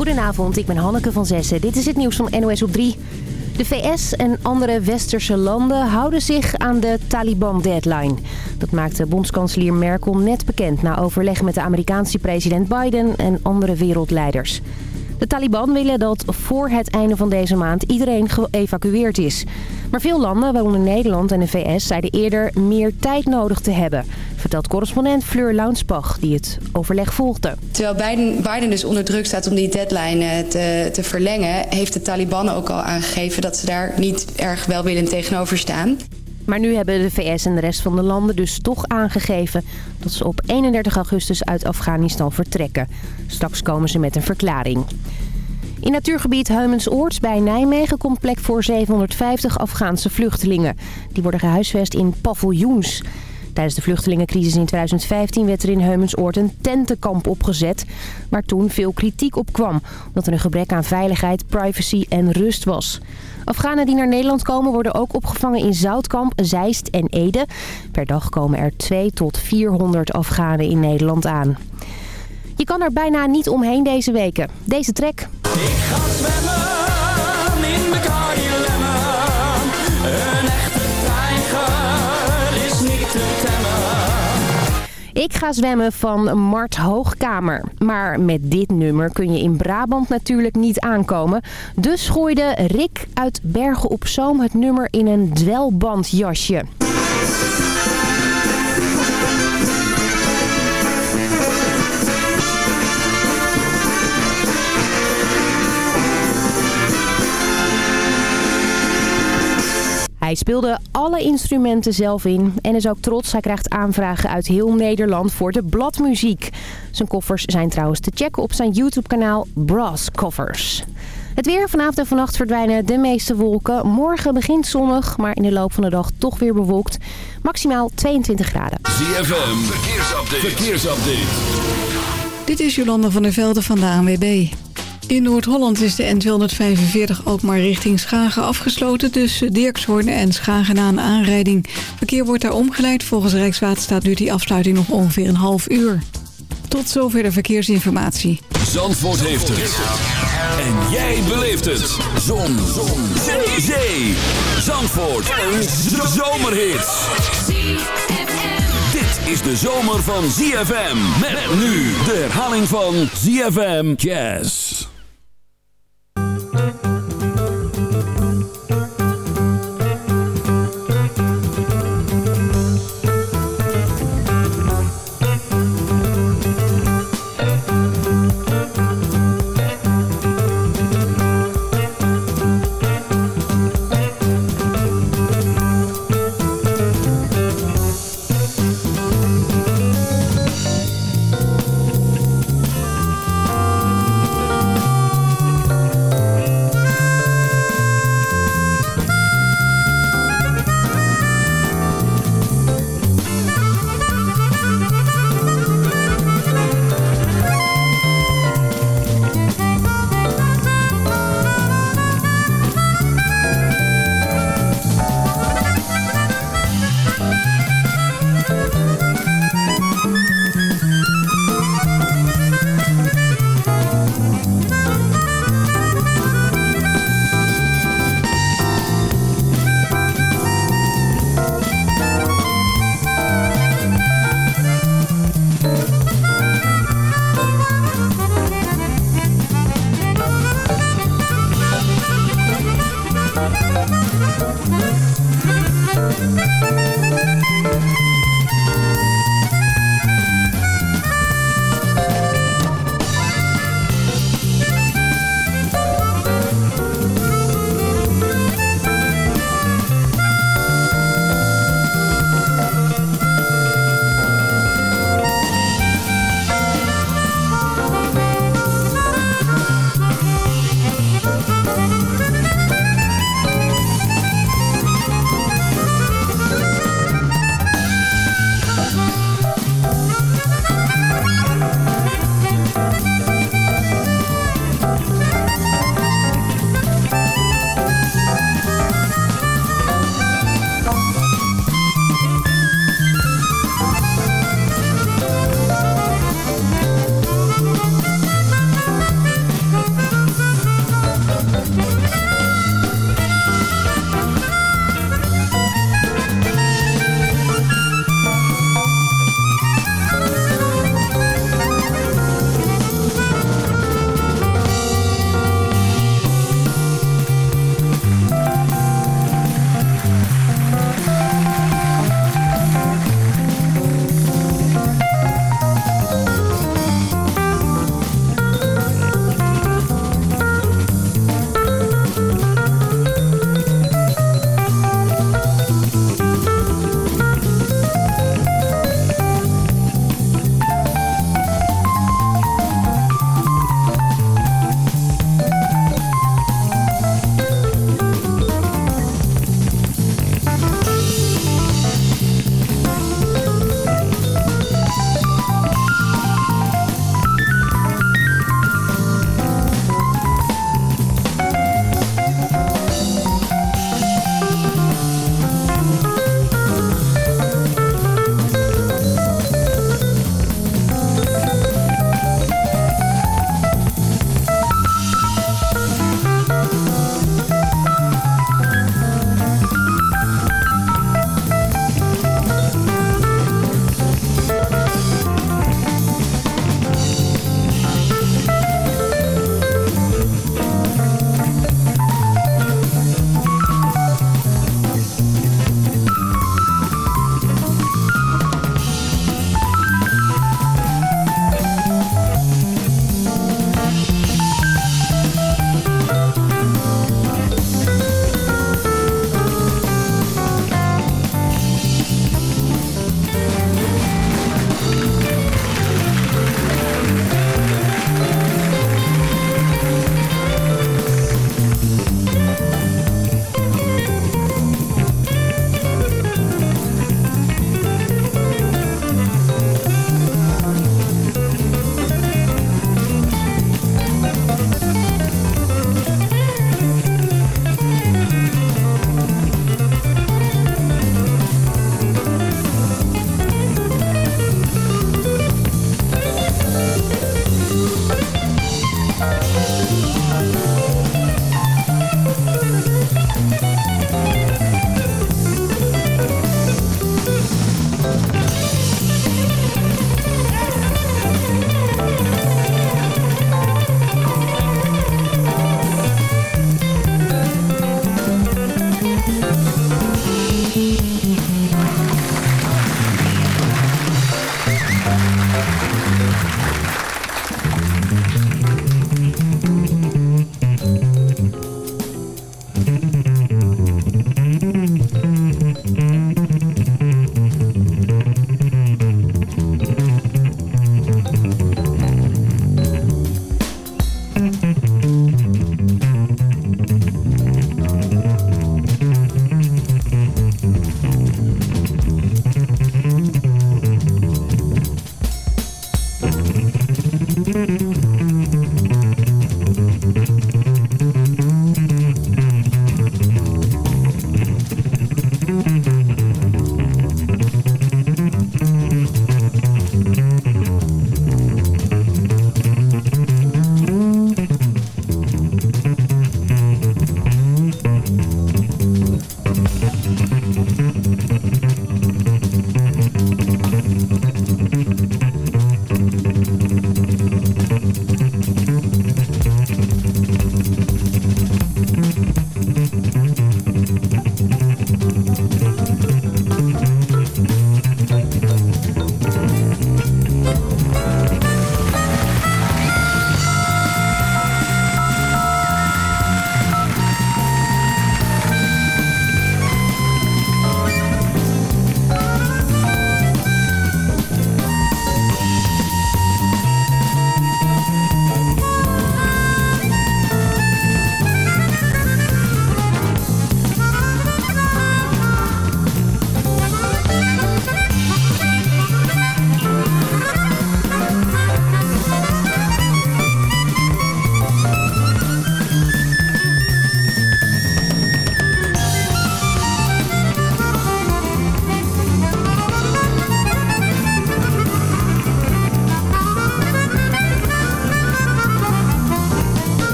Goedenavond, ik ben Hanneke van Zessen. Dit is het nieuws van NOS op 3. De VS en andere westerse landen houden zich aan de Taliban-deadline. Dat maakte bondskanselier Merkel net bekend na overleg met de Amerikaanse president Biden en andere wereldleiders. De Taliban willen dat voor het einde van deze maand iedereen geëvacueerd is. Maar veel landen, waaronder Nederland en de VS, zeiden eerder meer tijd nodig te hebben. Vertelt correspondent Fleur Launsbach, die het overleg volgde. Terwijl Biden, Biden dus onder druk staat om die deadline eh, te, te verlengen... heeft de Taliban ook al aangegeven dat ze daar niet erg welwillend tegenover staan. Maar nu hebben de VS en de rest van de landen dus toch aangegeven dat ze op 31 augustus uit Afghanistan vertrekken. Straks komen ze met een verklaring. In natuurgebied Heumensoord bij Nijmegen komt plek voor 750 Afghaanse vluchtelingen. Die worden gehuisvest in paviljoens. Tijdens de vluchtelingencrisis in 2015 werd er in Heumensoord een tentenkamp opgezet... waar toen veel kritiek op kwam, omdat er een gebrek aan veiligheid, privacy en rust was. Afghanen die naar Nederland komen worden ook opgevangen in Zoutkamp, Zeist en Ede. Per dag komen er 2 tot 400 Afghanen in Nederland aan. Je kan er bijna niet omheen deze weken. Deze trek. Ik ga zwemmen in de Een echte tijger is niet te temmen. Ik ga zwemmen van Mart Hoogkamer. Maar met dit nummer kun je in Brabant natuurlijk niet aankomen. Dus gooide Rick uit Bergen op Zoom het nummer in een dwelbandjasje. Hij speelde alle instrumenten zelf in en is ook trots. Hij krijgt aanvragen uit heel Nederland voor de bladmuziek. Zijn koffers zijn trouwens te checken op zijn YouTube-kanaal Brass Covers. Het weer. Vanavond en vannacht verdwijnen de meeste wolken. Morgen begint zonnig, maar in de loop van de dag toch weer bewolkt. Maximaal 22 graden. ZFM. Verkeersupdate. Verkeersupdate. Dit is Jolanda van der Velde van de ANWB. In Noord-Holland is de N245 ook maar richting Schagen afgesloten... tussen Dirkshoorn en Schagen na een aanrijding. Verkeer wordt daar omgeleid. Volgens Rijkswaterstaat duurt die afsluiting nog ongeveer een half uur. Tot zover de verkeersinformatie. Zandvoort heeft het. En jij beleeft het. Zon. Zon. Zee. Zee. Zandvoort. Een zomerhit. Dit is de zomer van ZFM. Met nu de herhaling van ZFM Jazz. oh.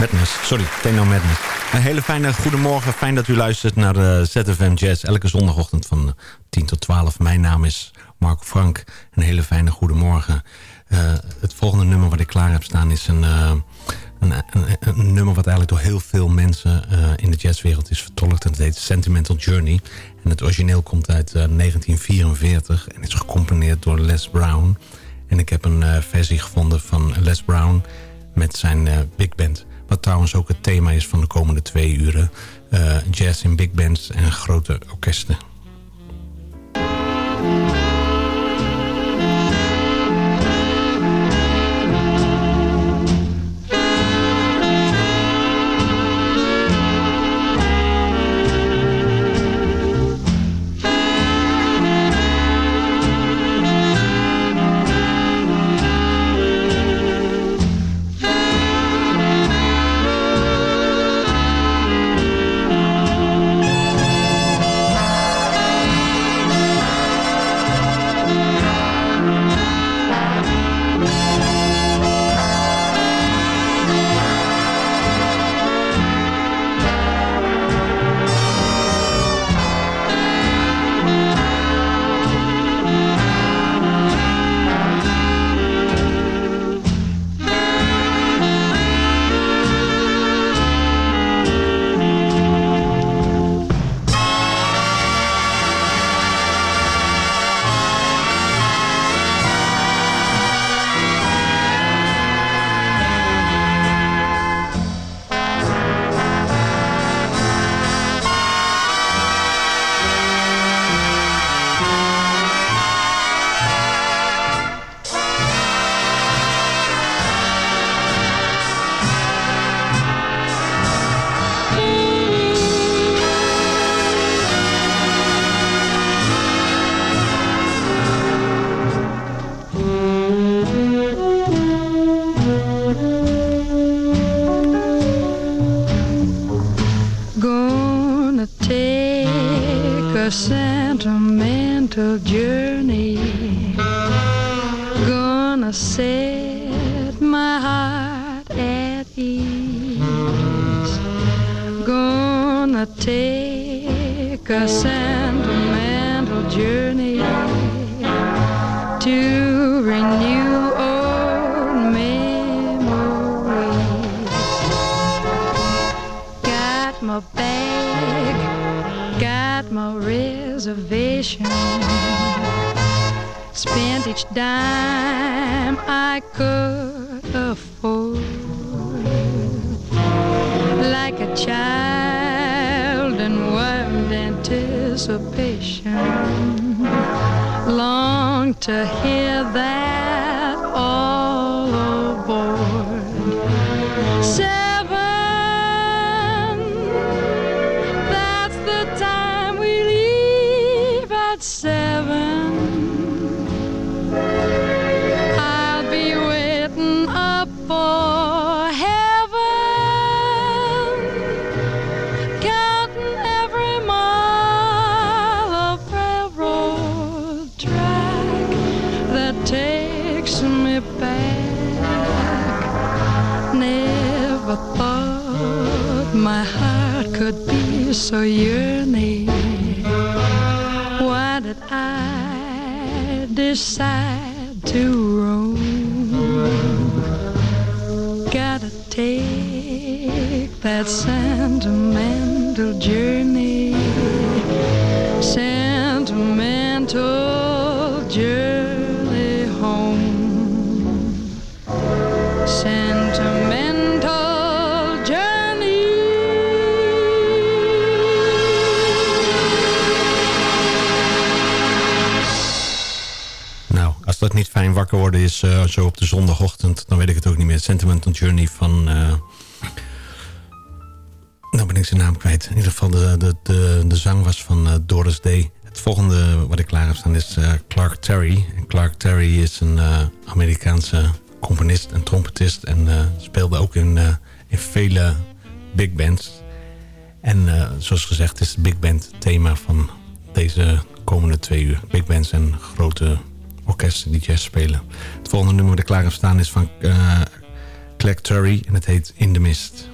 Madness. Sorry, Tenor Madness. Een hele fijne goedemorgen. Fijn dat u luistert naar de ZFM Jazz. Elke zondagochtend van 10 tot 12. Mijn naam is Mark Frank. Een hele fijne goedemorgen. Uh, het volgende nummer wat ik klaar heb staan is een... Een, een, nummer wat eigenlijk door heel veel mensen in de jazzwereld is vertolkt. En het heet Sentimental Journey. En het origineel komt uit uh, 1944 en is gecomponeerd door Les Brown. En ik heb een versie gevonden van Les Brown met zijn big band. Wat trouwens ook het thema is van de komende twee uren. jazz in big bands en grote orkesten. gonna take a sentimental journey to renew old memories. Got my bag, got my reservation. Spent each dime I could. to hear decide to roam? Gotta take that sentimental journey. Dat niet fijn wakker worden is uh, zo op de zondagochtend. Dan weet ik het ook niet meer. Sentimental Journey van... Uh, nou ben ik zijn naam kwijt. In ieder geval de, de, de, de zang was van uh, Doris Day. Het volgende wat ik klaar heb staan is Clark Terry. En Clark Terry is een Amerikaanse componist en trompetist. En speelde ook in, in vele big bands. En zoals gezegd is het big band thema van deze komende twee uur. Big bands en grote orkesten die jazz spelen. Het volgende nummer dat klaar heb staan is van uh, Clegg Turry en het heet In the Mist.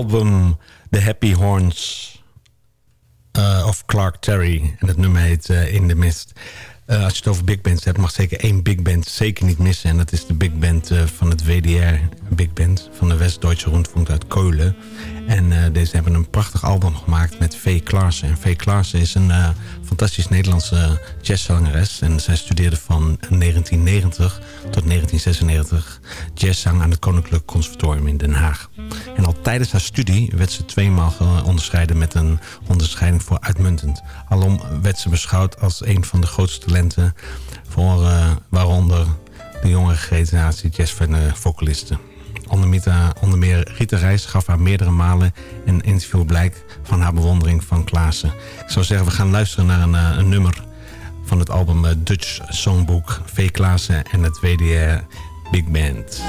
Album The Happy Horns uh, of Clark Terry. En het nummer heet uh, In the Mist. Uh, als je het over big bands hebt, mag zeker één big band zeker niet missen. En dat is de big band van het WDR Big Band van de West-Duitse Rundfunk uit Keulen. En uh, deze hebben een prachtig album gemaakt met V. Klaarsen. En V. Klaarsen is een uh, fantastisch Nederlandse jazzzangeres. En zij studeerde van 1990 tot 1996 jazzzang aan het Koninklijk Conservatorium in Den Haag. En al tijdens haar studie werd ze tweemaal onderscheiden met een onderscheiding voor uitmuntend. Alom werd ze beschouwd als een van de grootste talenten voor uh, waaronder de jonge generatie jazzvocalisten. V. Eh, onder meer Rita Reis gaf haar meerdere malen een interview blijk van haar bewondering van Klaassen. Ik zou zeggen, we gaan luisteren naar een, eh, een nummer van het album eh, Dutch Songbook V. Klaassen en het WDR Big Band.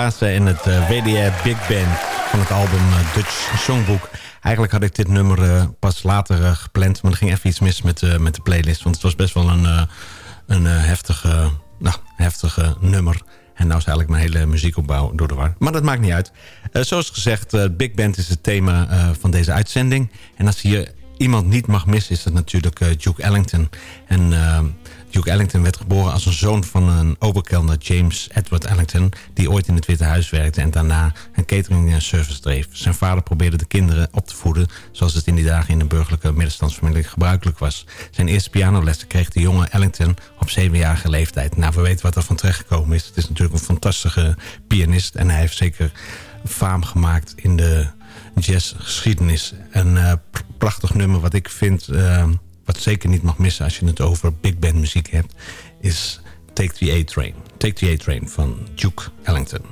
En het uh, WDR Big Band van het album uh, Dutch Songbook. Eigenlijk had ik dit nummer uh, pas later gepland, maar er ging even iets mis met, met de playlist. Want het was best wel een, een heftige, nou, heftige nummer. En nou is eigenlijk mijn hele muziekopbouw door de war. Maar dat maakt niet uit. zoals gezegd, Big Band is het thema van deze uitzending. En als je iemand niet mag missen is dat natuurlijk Duke Ellington. En Duke Ellington werd geboren als een zoon van een oberkelner James Edward Ellington... die ooit in het Witte Huis werkte en daarna een catering service dreef. Zijn vader probeerde de kinderen op te voeden... zoals het in die dagen in een burgerlijke middenstandsfamilie gebruikelijk was. Zijn eerste pianolessen kreeg de jonge Ellington op zevenjarige leeftijd. Nou, we weten wat er van terechtgekomen is. Het is natuurlijk een fantastische pianist... en hij heeft zeker faam gemaakt in de jazzgeschiedenis. Een uh, prachtig nummer wat ik vind... Uh, wat zeker niet mag missen als je het over big band muziek hebt... is Take the A-Train. Take the A-Train van Duke Ellington.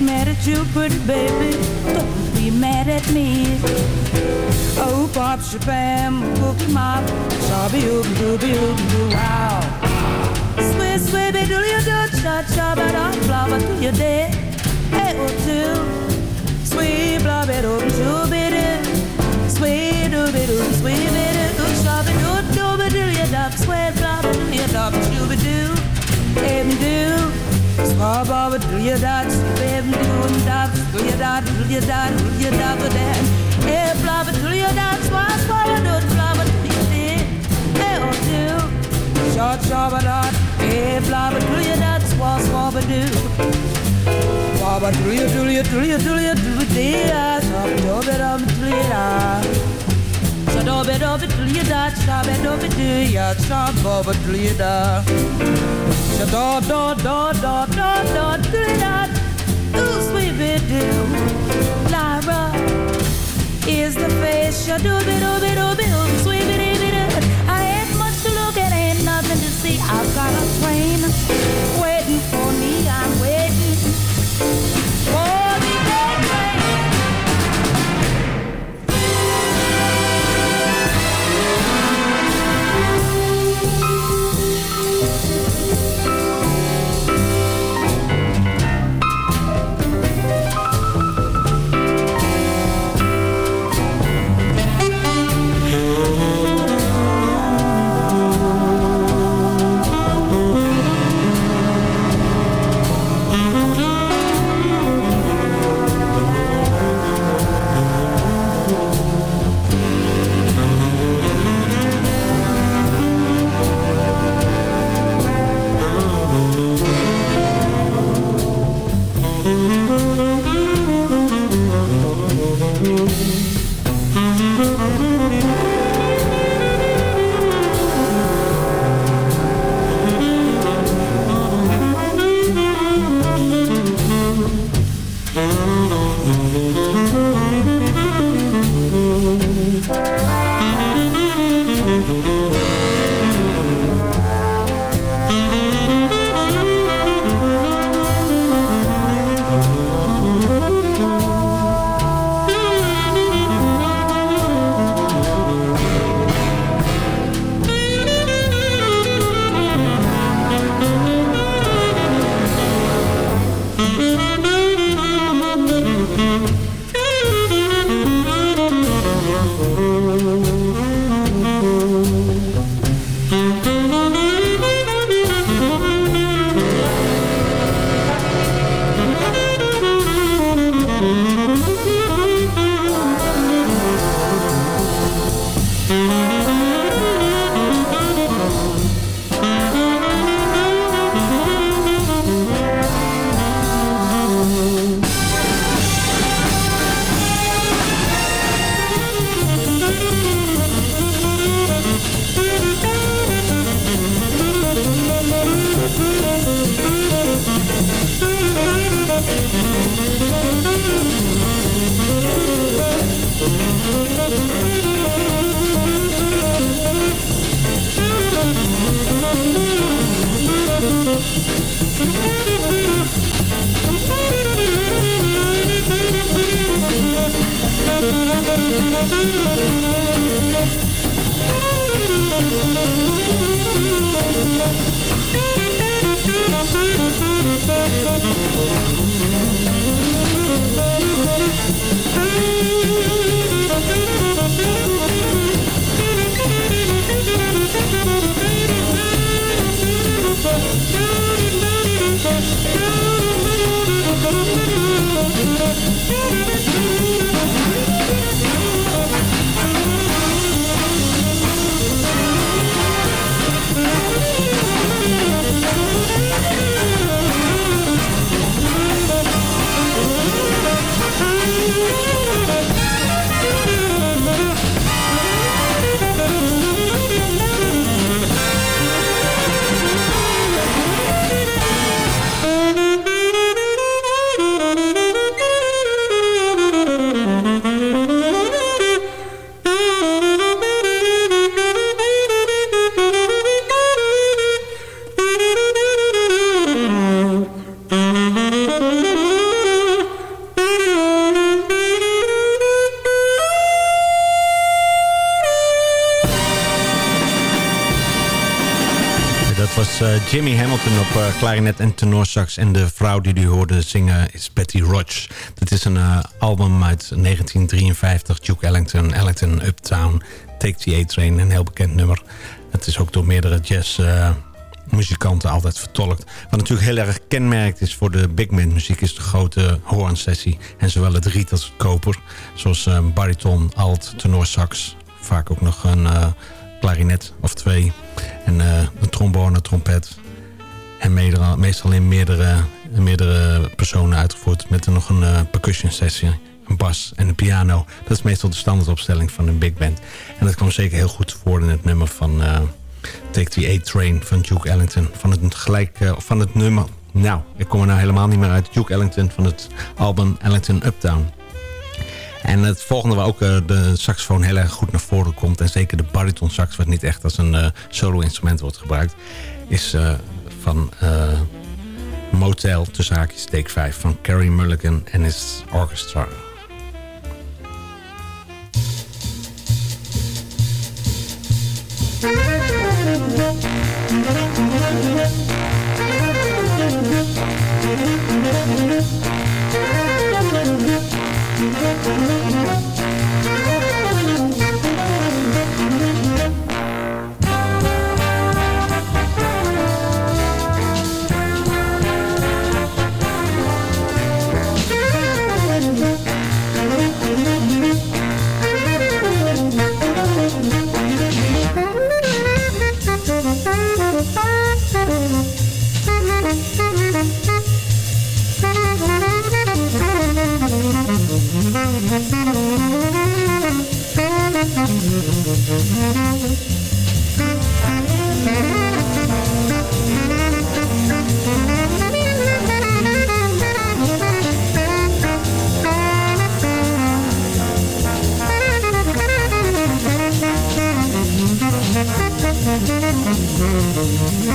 mad at you, pretty baby. Don't be mad at me. Oh, Bob Shabam, Cookie Mop, Shabby Oob, Dooby Oob, Doo Wow. Sweet, baby, do you do cha cha, but I'm flava to your day. Hey, oh, doo. Sweet, blob it, doo, dooby doo. Sweet, dooby doo, sweet, bit doo, oob, shabby doo, dooby doo, you duck, sweet, doo, do you doo, dooby doo, hey, doo. Dat do you dat for that eh blabba do you dat swat swat do blabba do you did eh oh do short short dot eh blabba do you dat swat swat do baba do you do do you do you do you shop do of do you da do bit of do you dat shop do bit do you shop baba do you da do do do do do do do da Ooh, sweet do? Lyra is the face. You do be do be do be do sweet bit I ain't much to look at, ain't nothing to see. I've got a train. Where Dat klarinet en tenorsax. En de vrouw die u hoorde zingen is Betty Roach. Dat is een uh, album uit 1953. Duke Ellington, Ellington Uptown, Take the A-Train. Een heel bekend nummer. Het is ook door meerdere jazz muzikanten altijd vertolkt. Wat natuurlijk heel erg kenmerkt is voor de big band muziek... is de grote hoornsessie. En zowel het riet als het koper. Zoals bariton, alt, tenorsax. Vaak ook nog een klarinet of twee. En een trombone, trompet. En meestal in meerdere, meerdere personen uitgevoerd. Met nog een uh, percussion sessie, een bas en een piano. Dat is meestal de standaardopstelling van een big band. En dat kwam zeker heel goed voor in het nummer van uh, Take the A-Train van Duke Ellington. Van het, gelijk, van het nummer... Nou, ik kom er nou helemaal niet meer uit. Duke Ellington van het album Ellington Uptown. En het volgende waar ook de saxofoon heel erg goed naar voren komt... en zeker de bariton sax, wat niet echt als een solo-instrument wordt gebruikt... is van Motel, tussen haakjes, take 5... van Carrie Mulligan en his orchestra. Mm-hmm.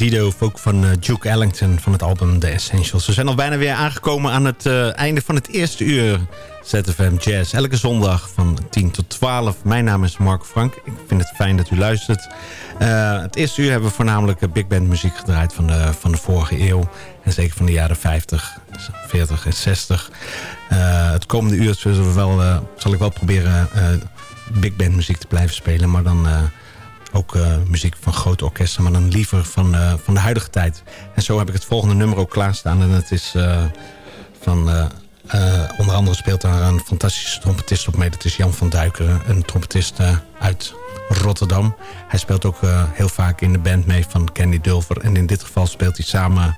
Perdido, ook van uh, Duke Ellington van het album The Essentials. We zijn al bijna weer aangekomen aan het uh, einde van het eerste uur ZFM Jazz. Elke zondag van 10 tot 12. Mijn naam is Mark Frank. Ik vind het fijn dat u luistert. Uh, het eerste uur hebben we voornamelijk big band muziek gedraaid van de, van de vorige eeuw. En zeker van de jaren 50, 40 en 60. het komende uur zullen we wel, zal ik wel proberen big band muziek te blijven spelen. Maar dan ook uh, muziek van grote orkesten, maar dan liever van, uh, van de huidige tijd. En zo heb ik het volgende nummer ook klaarstaan. En het is uh, van... onder andere speelt daar een fantastische trompetist op mee. Dat is Jan van Duikeren, een trompetist uit Rotterdam. Hij speelt ook heel vaak in de band mee van Candy Dulver. En in dit geval speelt hij samen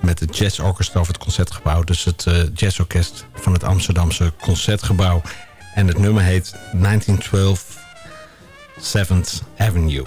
met het Jazz Orchestra of het Concertgebouw. Dus het jazzorkest van het Amsterdamse Concertgebouw. En het nummer heet 1912 7th Avenue.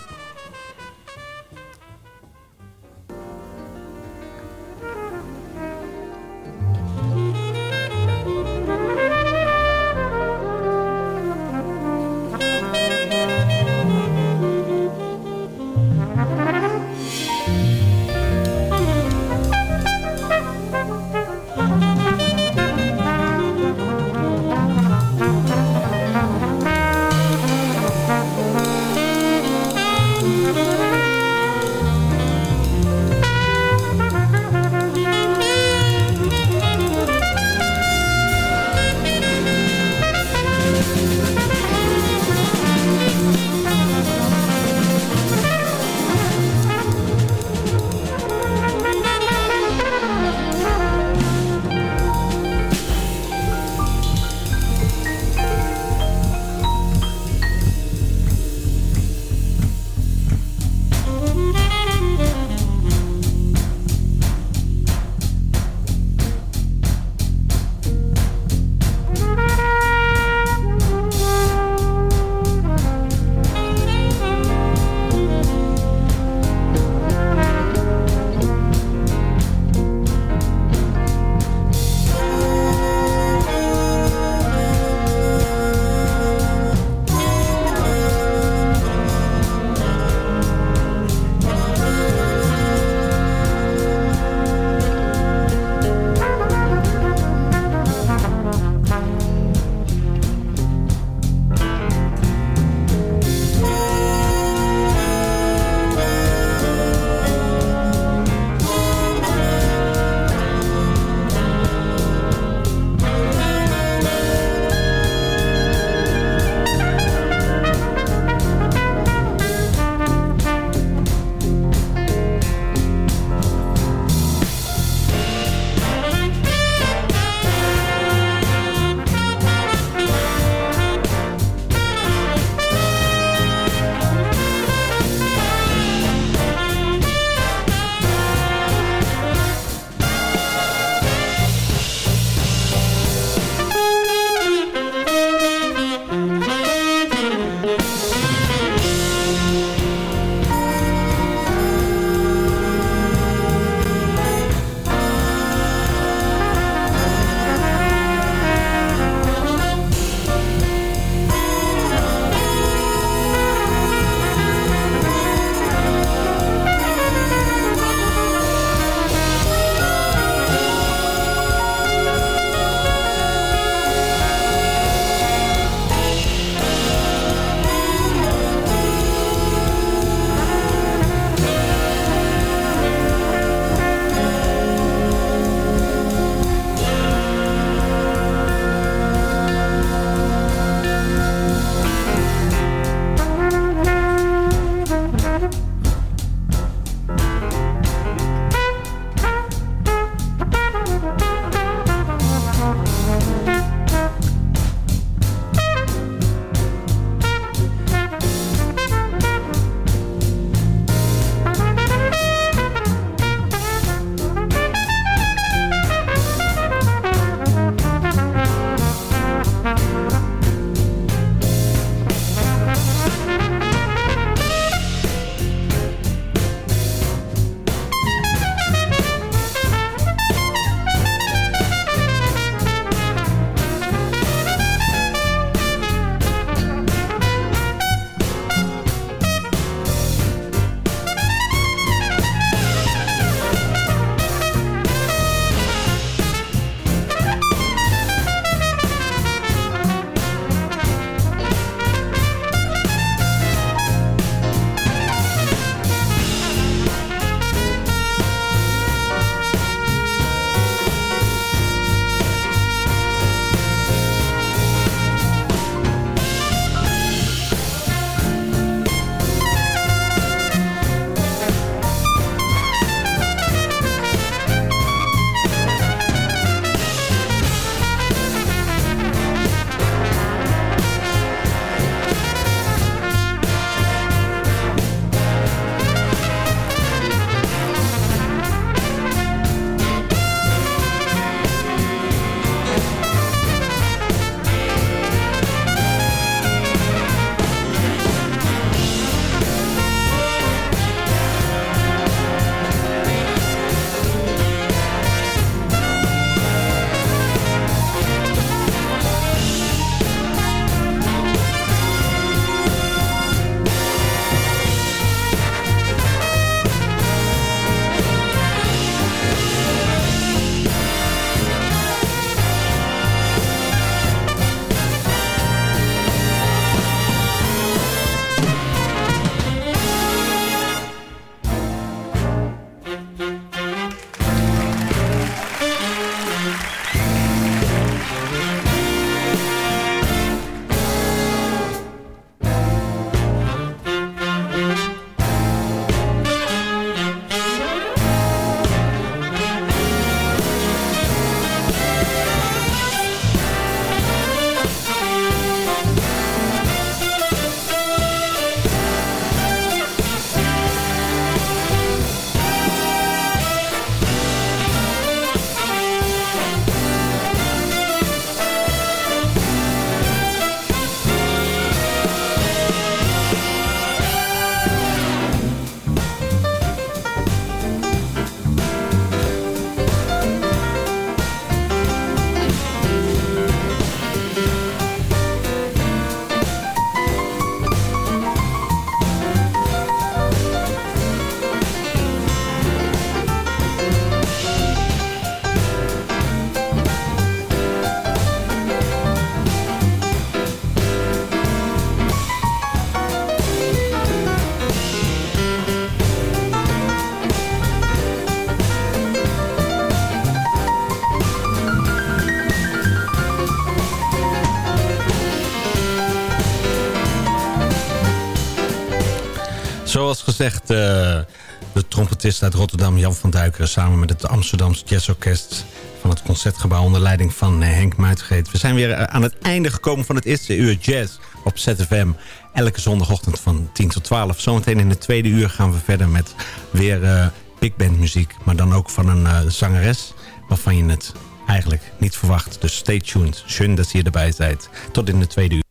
Gezegd, eh, de trompetist uit Rotterdam Jan van Duikeren... samen met het Amsterdamse Jazzorkest van het Concertgebouw... onder leiding van eh, Henk Muitgeet. We zijn weer eh, aan het einde gekomen van het eerste uur jazz op ZFM. Elke zondagochtend van 10 tot 12. Zometeen in het tweede uur gaan we verder met weer uh, big band muziek. Maar dan ook van een zangeres waarvan je het eigenlijk niet verwacht. Dus stay tuned. Schön dat je erbij bent. Tot in de tweede uur.